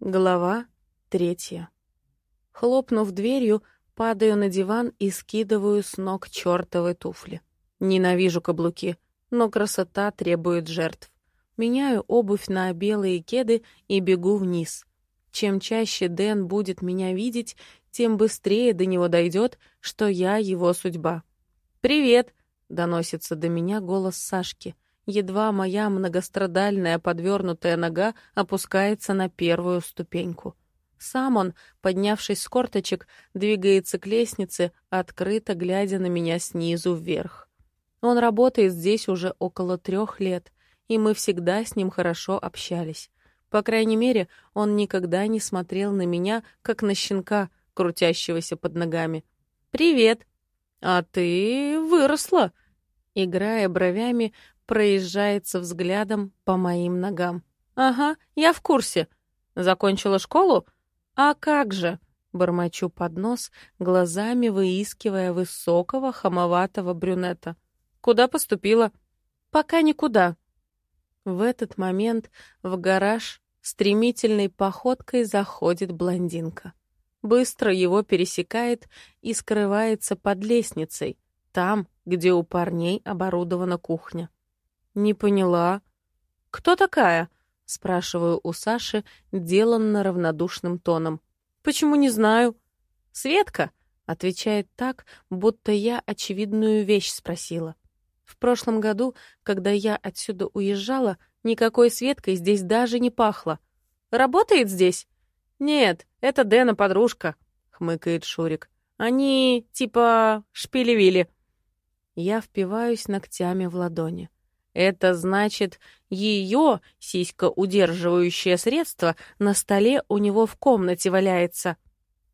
Глава третья. Хлопнув дверью, падаю на диван и скидываю с ног чертовы туфли. Ненавижу каблуки, но красота требует жертв. Меняю обувь на белые кеды и бегу вниз. Чем чаще Дэн будет меня видеть, тем быстрее до него дойдет, что я его судьба. «Привет!» — доносится до меня голос Сашки — едва моя многострадальная подвернутая нога опускается на первую ступеньку. Сам он, поднявшись с корточек, двигается к лестнице, открыто глядя на меня снизу вверх. Он работает здесь уже около трех лет, и мы всегда с ним хорошо общались. По крайней мере, он никогда не смотрел на меня, как на щенка, крутящегося под ногами. «Привет!» «А ты выросла!» Играя бровями, проезжается взглядом по моим ногам. «Ага, я в курсе. Закончила школу? А как же?» Бормочу под нос, глазами выискивая высокого, хамоватого брюнета. «Куда поступила?» «Пока никуда». В этот момент в гараж стремительной походкой заходит блондинка. Быстро его пересекает и скрывается под лестницей, там, где у парней оборудована кухня. «Не поняла». «Кто такая?» — спрашиваю у Саши, деланно равнодушным тоном. «Почему не знаю?» «Светка!» — отвечает так, будто я очевидную вещь спросила. В прошлом году, когда я отсюда уезжала, никакой Светкой здесь даже не пахло. «Работает здесь?» «Нет, это Дэна подружка», — хмыкает Шурик. «Они типа шпили-вили». Я впиваюсь ногтями в ладони. Это значит, ее сиська-удерживающее средство на столе у него в комнате валяется.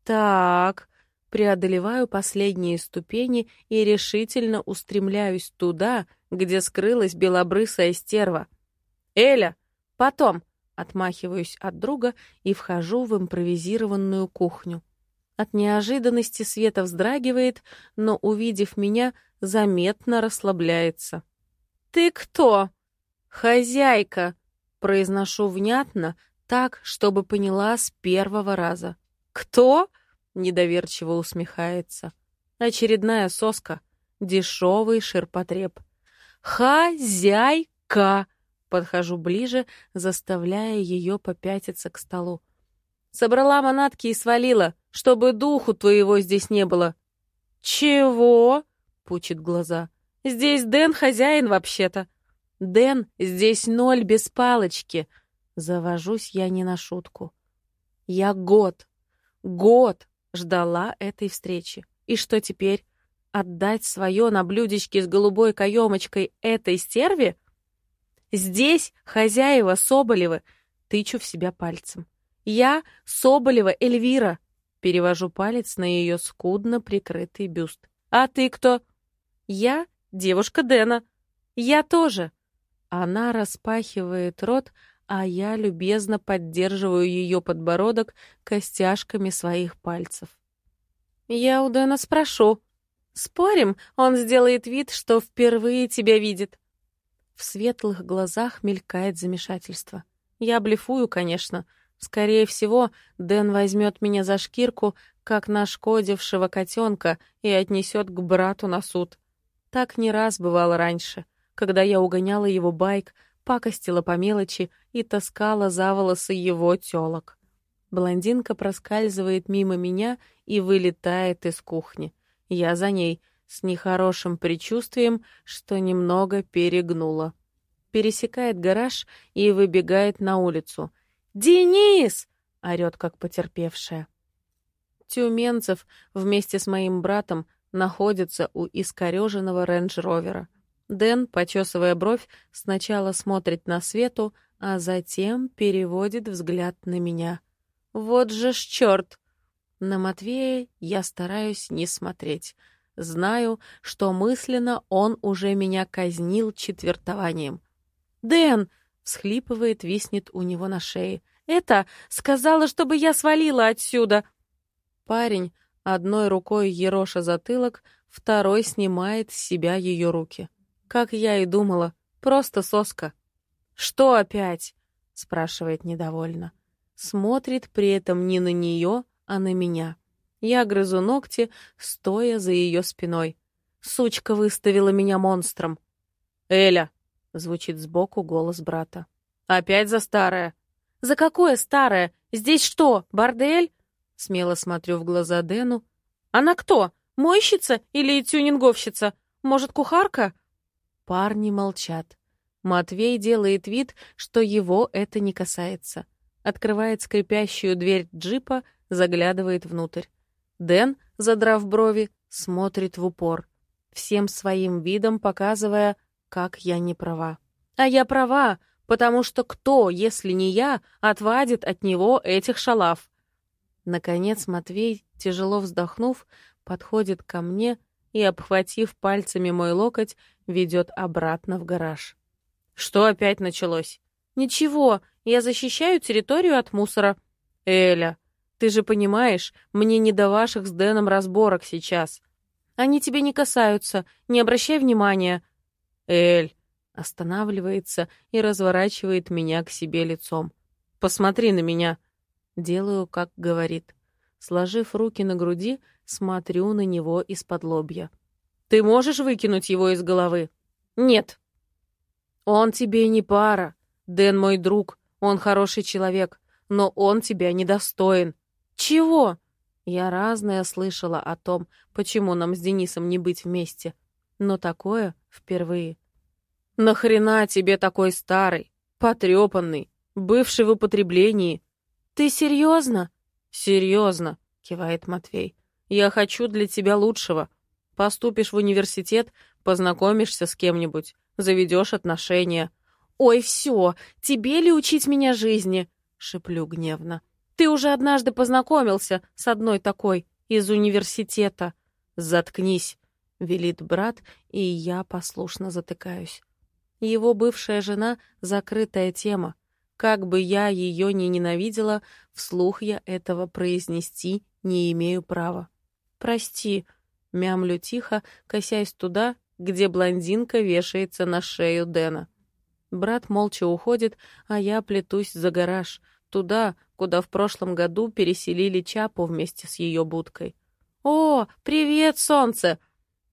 Так, преодолеваю последние ступени и решительно устремляюсь туда, где скрылась белобрысая стерва. «Эля, потом!» Отмахиваюсь от друга и вхожу в импровизированную кухню. От неожиданности Света вздрагивает, но, увидев меня, заметно расслабляется. «Ты кто?» «Хозяйка», — произношу внятно, так, чтобы поняла с первого раза. «Кто?» — недоверчиво усмехается. Очередная соска. Дешевый ширпотреб. «Хозяйка!» Подхожу ближе, заставляя ее попятиться к столу. Собрала манатки и свалила, чтобы духу твоего здесь не было. «Чего?» — пучит глаза. Здесь Дэн хозяин вообще-то. Дэн здесь ноль без палочки. Завожусь я не на шутку. Я год, год ждала этой встречи. И что теперь? Отдать свое на блюдечке с голубой каемочкой этой стерве? Здесь хозяева Соболевы. Тычу в себя пальцем. Я Соболева Эльвира. Перевожу палец на ее скудно прикрытый бюст. А ты кто? Я девушка Дэна. Я тоже. Она распахивает рот, а я любезно поддерживаю ее подбородок костяшками своих пальцев. Я у Дэна спрошу. Спорим, он сделает вид, что впервые тебя видит. В светлых глазах мелькает замешательство. Я блефую, конечно. Скорее всего, Дэн возьмет меня за шкирку, как нашкодившего котенка, и отнесет к брату на суд. Так не раз бывало раньше, когда я угоняла его байк, пакостила по мелочи и таскала за волосы его тёлок. Блондинка проскальзывает мимо меня и вылетает из кухни. Я за ней, с нехорошим предчувствием, что немного перегнула. Пересекает гараж и выбегает на улицу. «Денис!» — орёт, как потерпевшая. Тюменцев вместе с моим братом находится у искореженного рейндж-ровера. Дэн, почесывая бровь, сначала смотрит на Свету, а затем переводит взгляд на меня. «Вот же ж черт!» На Матвея я стараюсь не смотреть. Знаю, что мысленно он уже меня казнил четвертованием. «Дэн!» — всхлипывает, виснет у него на шее. «Это сказала, чтобы я свалила отсюда!» Парень Одной рукой ероша затылок, второй снимает с себя ее руки. Как я и думала, просто соска. «Что опять?» — спрашивает недовольно. смотрит при этом не на нее, а на меня. Я грызу ногти, стоя за ее спиной. Сучка выставила меня монстром. «Эля!» — звучит сбоку голос брата. «Опять за старое!» «За какое старое? Здесь что, бордель?» Смело смотрю в глаза Дэну. «Она кто? Мойщица или тюнинговщица? Может, кухарка?» Парни молчат. Матвей делает вид, что его это не касается. Открывает скрипящую дверь джипа, заглядывает внутрь. Дэн, задрав брови, смотрит в упор, всем своим видом показывая, как я не права. А я права, потому что кто, если не я, отвадит от него этих шалав? Наконец Матвей, тяжело вздохнув, подходит ко мне и, обхватив пальцами мой локоть, ведет обратно в гараж. Что опять началось? Ничего, я защищаю территорию от мусора. Эля, ты же понимаешь, мне не до ваших с Дэном разборок сейчас. Они тебе не касаются, не обращай внимания. Эль останавливается и разворачивает меня к себе лицом. Посмотри на меня. Делаю, как говорит. Сложив руки на груди, смотрю на него из-под лобья. Ты можешь выкинуть его из головы? Нет. Он тебе не пара. Дэн мой друг, он хороший человек, но он тебя недостоин. Чего? Я разное слышала о том, почему нам с Денисом не быть вместе, но такое впервые. Нахрена тебе такой старый, потрепанный, бывший в употреблении? Ты серьезно? Серьезно, кивает Матвей. Я хочу для тебя лучшего. Поступишь в университет, познакомишься с кем-нибудь, заведешь отношения. Ой, все, тебе ли учить меня жизни? Шеплю гневно. Ты уже однажды познакомился с одной такой из университета. Заткнись, велит брат, и я послушно затыкаюсь. Его бывшая жена — закрытая тема. Как бы я ее ни ненавидела, вслух я этого произнести не имею права. «Прости», — мямлю тихо, косясь туда, где блондинка вешается на шею Дэна. Брат молча уходит, а я плетусь за гараж, туда, куда в прошлом году переселили Чапу вместе с ее будкой. «О, привет, солнце!»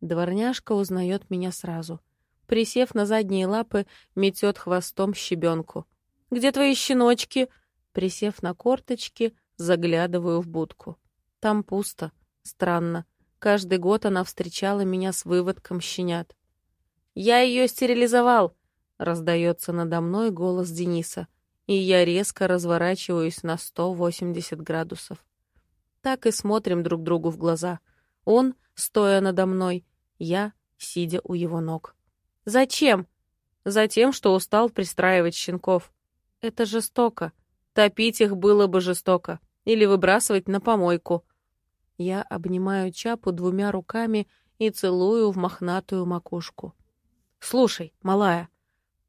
Дворняжка узнает меня сразу. Присев на задние лапы, метет хвостом щебенку. «Где твои щеночки?» Присев на корточки, заглядываю в будку. Там пусто. Странно. Каждый год она встречала меня с выводком щенят. «Я ее стерилизовал!» — раздается надо мной голос Дениса и я резко разворачиваюсь на 180 градусов. Так и смотрим друг другу в глаза. Он, стоя надо мной, я, сидя у его ног. «Зачем?» «Затем, что устал пристраивать щенков. Это жестоко. Топить их было бы жестоко. Или выбрасывать на помойку». Я обнимаю Чапу двумя руками и целую в мохнатую макушку. «Слушай, малая,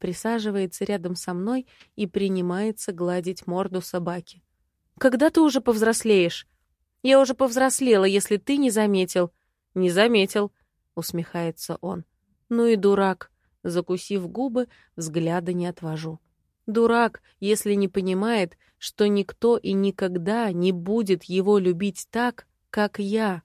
присаживается рядом со мной и принимается гладить морду собаки. «Когда ты уже повзрослеешь?» «Я уже повзрослела, если ты не заметил». «Не заметил», — усмехается он. «Ну и дурак». Закусив губы, взгляда не отвожу. Дурак, если не понимает, что никто и никогда не будет его любить так, как я.